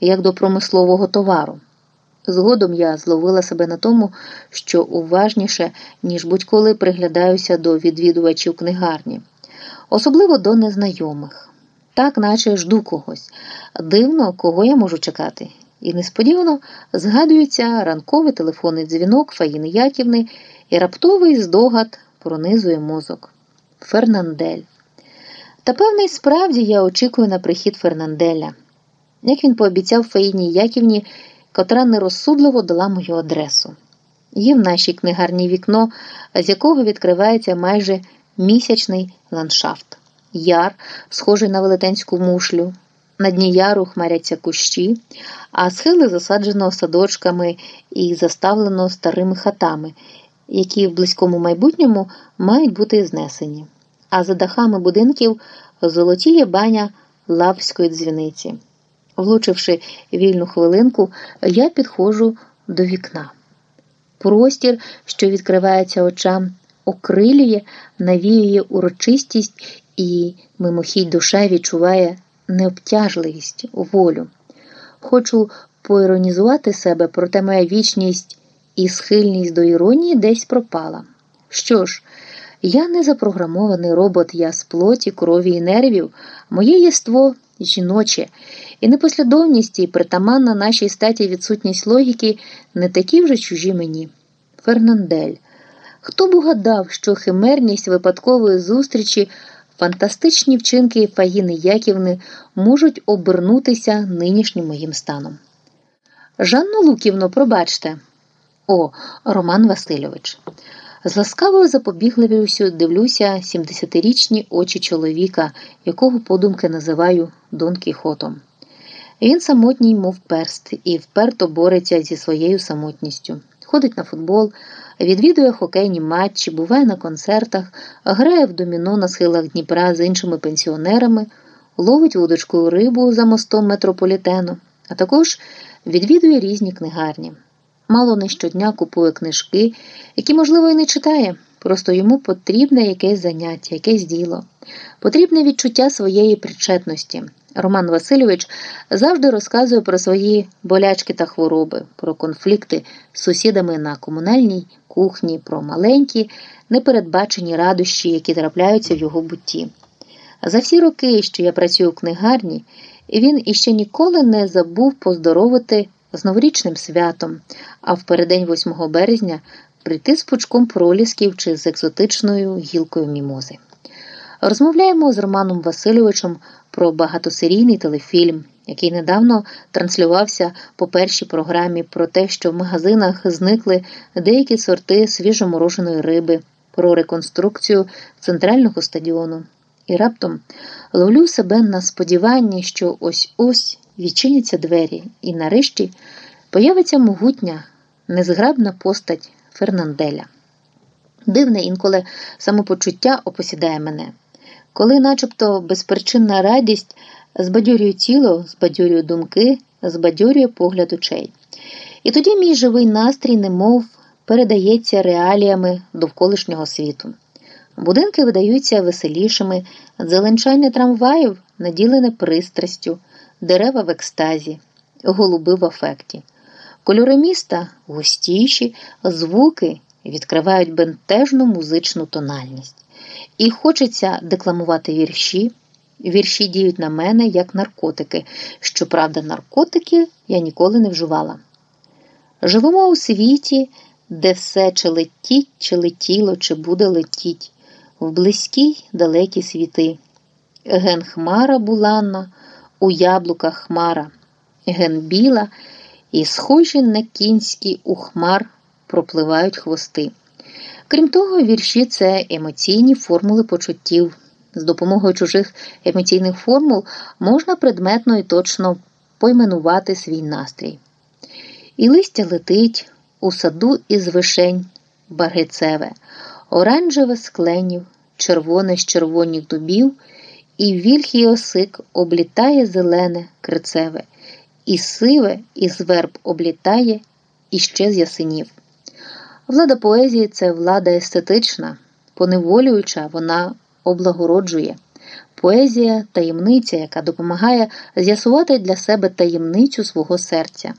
як до промислового товару. Згодом я зловила себе на тому, що уважніше, ніж будь-коли приглядаюся до відвідувачів книгарні, особливо до незнайомих. Так, наче жду когось. Дивно, кого я можу чекати. І несподівано згадується ранковий телефонний дзвінок Фаїни Яківни і раптовий здогад пронизує мозок. Фернандель. Та певне, справді я очікую на прихід Фернанделя. Як він пообіцяв Фаїні Яківні, котра нерозсудливо дала мою адресу. Є в нашій книгарні вікно, з якого відкривається майже місячний ландшафт. Яр, схожий на велетенську мушлю. На дні яру хмаряться кущі, а схили засаджено садочками і заставлено старими хатами, які в близькому майбутньому мають бути знесені. А за дахами будинків золотіє баня лавської дзвіниці. Влучивши вільну хвилинку, я підходжу до вікна. Простір, що відкривається очам, окрилює, навіює урочистість і мимохідь душа відчуває необтяжливість, волю. Хочу поіронізувати себе, проте моя вічність і схильність до іронії десь пропала. Що ж, я не запрограмований робот, я з плоті, крові і нервів, моє єство жіноче, і непослідовність і притаманна нашій статі відсутність логіки не такі вже чужі мені. Фернандель. Хто б угадав, що химерність випадкової зустрічі, фантастичні вчинки Фаїни Яківни можуть обернутися нинішнім моїм станом? Жанну Луківно, пробачте. О, Роман Васильович. З ласкавою запобігливістю дивлюся 70-річні очі чоловіка, якого подумки називаю Дон Кіхотом. Він самотній, мов перст, і вперто бореться зі своєю самотністю. Ходить на футбол, відвідує хокейні матчі, буває на концертах, грає в доміно на схилах Дніпра з іншими пенсіонерами, ловить вудочкою рибу за мостом метрополітену, а також відвідує різні книгарні. Мало не щодня купує книжки, які, можливо, і не читає. Просто йому потрібне якесь заняття, якесь діло, потрібне відчуття своєї причетності. Роман Васильович завжди розказує про свої болячки та хвороби, про конфлікти з сусідами на комунальній кухні, про маленькі, непередбачені радощі, які трапляються в його бутті. За всі роки, що я працюю в книгарні, він іще ніколи не забув поздоровити з новорічним святом, а в переддень 8 березня прийти з пучком пролісків чи з екзотичною гілкою мімози. Розмовляємо з Романом Васильовичем про багатосерійний телефільм, який недавно транслювався по першій програмі про те, що в магазинах зникли деякі сорти свіжомороженої риби, про реконструкцію центрального стадіону. І раптом ловлю себе на сподіванні, що ось ось відчиняться двері, і нарешті появиться могутня, незграбна постать Фернанделя. Дивне інколи самопочуття опосідає мене, коли, начебто, безпричинна радість збадьорює тіло, збадьорює думки, збадьорює погляд очей. І тоді мій живий настрій, немов передається реаліями довколишнього світу. Будинки видаються веселішими, зеленчання трамваїв наділене пристрастю, дерева в екстазі, голуби в афекті. Кольори міста густіші, звуки відкривають бентежну музичну тональність. І хочеться декламувати вірші. Вірші діють на мене як наркотики. Щоправда, наркотики я ніколи не вживала. Живемо у світі, де все чи летіть, чи летіло, чи буде летіть, в близькі далекі світи. Ген хмара буланна, у яблуках хмара, ген біла, і схожі на кінські у хмар пропливають хвости. Крім того, вірші це емоційні формули почуттів. З допомогою чужих емоційних формул можна предметно і точно пойменувати свій настрій. І листя летить у саду із вишень баргицеве, оранжеве з кленів, червоне з червоних дубів, і вільхій осик облітає зелене крицеве, і сиве із верб облітає іще з ясенів. Влада поезії це влада естетична, поневолююча, вона облагороджує. Поезія таємниця, яка допомагає з'ясувати для себе таємницю свого серця.